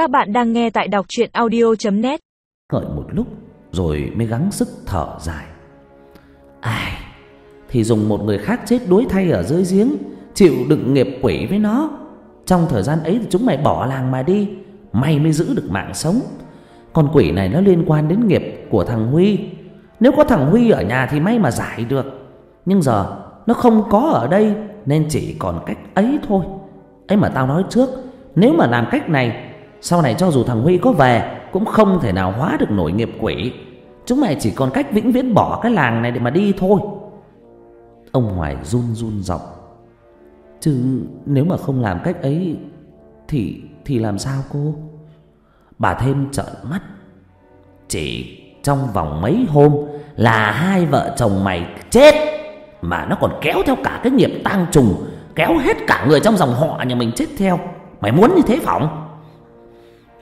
Các bạn đang nghe tại đọc chuyện audio.net Ngợi một lúc, rồi mới gắng sức thở dài. Ai, Thì dùng một người khác chết đuối thay ở dưới giếng, Chịu đựng nghiệp quỷ với nó. Trong thời gian ấy thì chúng mày bỏ làng mà đi, Mày mới giữ được mạng sống. Con quỷ này nó liên quan đến nghiệp của thằng Huy. Nếu có thằng Huy ở nhà thì may mà giải được. Nhưng giờ nó không có ở đây, Nên chỉ còn cách ấy thôi. Ấy mà tao nói trước, Nếu mà làm cách này sau này cho dù thằng Huy có về, Cũng không thể nào hóa được nổi nghiệp quỷ. Chúng mày chỉ còn cách vĩnh viễn bỏ cái làng này để mà đi thôi. Ông Hoài run run giọng. Chứ nếu mà không làm cách ấy, Thì thì làm sao cô? Bà thêm trợn mắt. Chỉ trong vòng mấy hôm Là hai vợ chồng mày chết, Mà nó còn kéo theo cả cái nghiệp tang trùng, Kéo hết cả người trong dòng họ nhà mình chết theo. Mày muốn như thế phỏng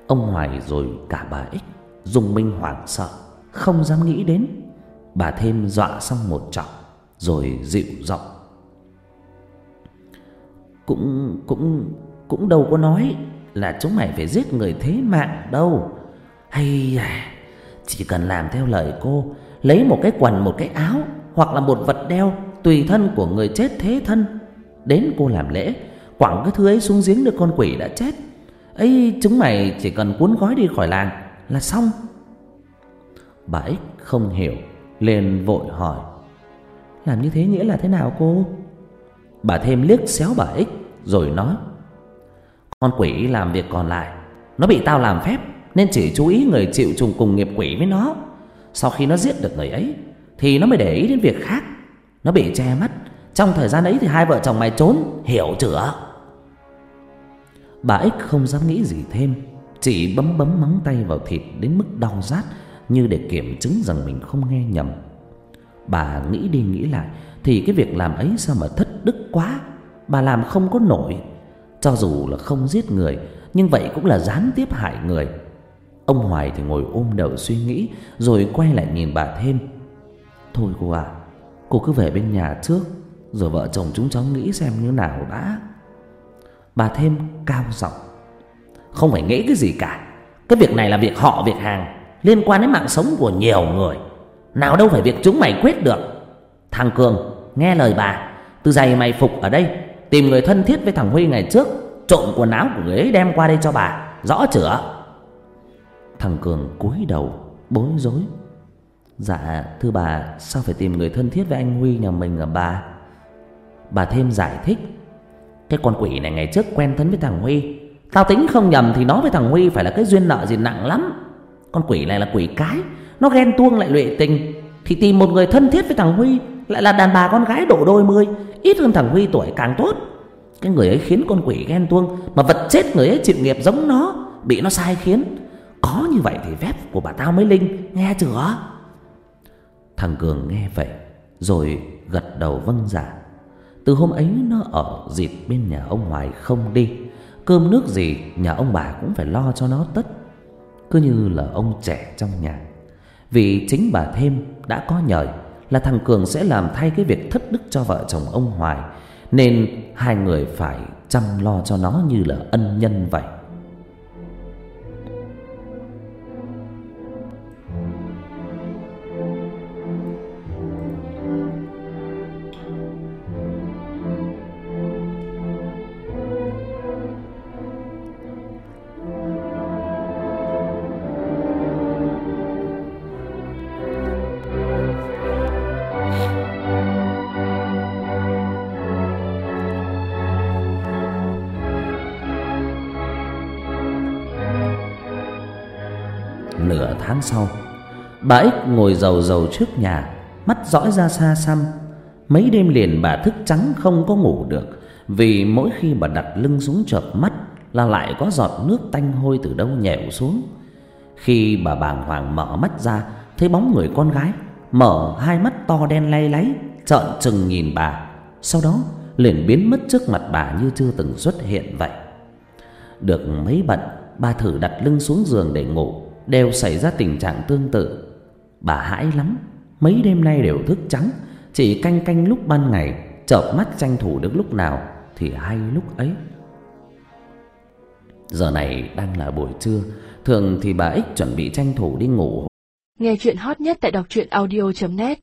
Ông Hoài rồi cả bà Ích Dùng minh hoảng sợ, Không dám nghĩ đến. Bà thêm dọa xong một trọng Rồi dịu giọng. Cũng cũng cũng đâu có nói Là chúng mày phải giết người thế mạng đâu. Hay à Chỉ cần làm theo lời cô, Lấy một cái quần, một cái áo, Hoặc là một vật đeo Tùy thân của người chết thế thân. Đến cô làm lễ, Quẳng cái thứ ấy xuống giếng được con quỷ đã chết ấy, chúng mày chỉ cần cuốn gói đi khỏi làng là xong. Bà ích không hiểu, liền vội hỏi, làm như thế nghĩa là thế nào cô? Bà thêm liếc xéo bà ích rồi nói, con quỷ làm việc còn lại, nó bị tao làm phép, nên chỉ chú ý người chịu trùng cùng nghiệp quỷ với nó. Sau khi nó giết được người ấy, thì nó mới để ý đến việc khác. Nó bị che mắt, trong thời gian ấy thì hai vợ chồng mày trốn, hiểu chưa? Bà ích không dám nghĩ gì thêm. Chỉ bấm bấm móng tay vào thịt đến mức đau rát, Như để kiểm chứng rằng mình không nghe nhầm. Bà nghĩ đi nghĩ lại, Thì cái việc làm ấy sao mà thất đức quá? Bà làm không có nổi. Cho dù là không giết người, Nhưng vậy cũng là gián tiếp hại người. Ông Hoài thì ngồi ôm đầu suy nghĩ, Rồi quay lại nhìn bà thêm. Thôi cô à Cô cứ về bên nhà trước, Rồi vợ chồng chúng cháu nghĩ xem như nào đã. Bà thêm cao giọng. Không phải nghĩ cái gì cả. Cái việc này là việc họ, việc hàng, Liên quan đến mạng sống của nhiều người. Nào đâu phải việc chúng mày quyết được. Thằng Cường, nghe lời bà. Từ giày mày phục ở đây, Tìm người thân thiết với thằng Huy ngày trước, Trộm quần áo của người ấy đem qua đây cho bà. Rõ chưa? Thằng Cường cúi đầu, bối rối. Dạ thưa bà, Sao phải tìm người thân thiết với anh Huy nhà mình à bà? Bà thêm giải thích cái con quỷ này ngày trước quen thân với thằng Huy. Tao tính không nhầm thì nó với thằng Huy phải là cái duyên nợ gì nặng lắm. Con quỷ này là quỷ cái, Nó ghen tuông lại lụy tình. Thì tìm một người thân thiết với thằng Huy Lại là đàn bà con gái độ đôi mươi, Ít hơn thằng Huy tuổi càng tốt. Cái người ấy khiến con quỷ ghen tuông Mà vật chết người ấy chịu nghiệp giống nó, Bị nó sai khiến. Có như vậy thì phép của bà tao mới linh, Nghe chưa? Thằng Cường nghe vậy, Rồi gật đầu vâng giả dạ. Từ hôm ấy nó ở dịp bên nhà ông Hoài không đi. Cơm nước gì nhà ông bà cũng phải lo cho nó tất. Cứ như là ông trẻ trong nhà. Vì chính bà thêm đã có nhời Là thằng Cường sẽ làm thay cái việc thất đức cho vợ chồng ông Hoài Nên hai người phải chăm lo cho nó như là ân nhân vậy. Nửa tháng sau, Bà Ích ngồi dầu dầu trước nhà, Mắt dõi ra xa xăm. Mấy đêm liền bà thức trắng không có ngủ được, Vì mỗi khi bà đặt lưng xuống chợp mắt Là lại có giọt nước tanh hôi từ đâu nhẹo xuống. Khi bà bàng hoàng mở mắt ra, Thấy bóng người con gái, Mở hai mắt to đen lay láy, Trợn trừng nhìn bà. Sau đó, liền biến mất trước mặt bà như chưa từng xuất hiện vậy. Được mấy bận, Bà thử đặt lưng xuống giường để ngủ đều xảy ra tình trạng tương tự. Bà hãi lắm, mấy đêm nay đều thức trắng, chỉ canh canh lúc ban ngày, chợp mắt tranh thủ được lúc nào thì hay lúc ấy. Giờ này đang là buổi trưa, thường thì bà Ích chuẩn bị tranh thủ đi ngủ. Nghe chuyện hot nhất tại đọc truyện audio.net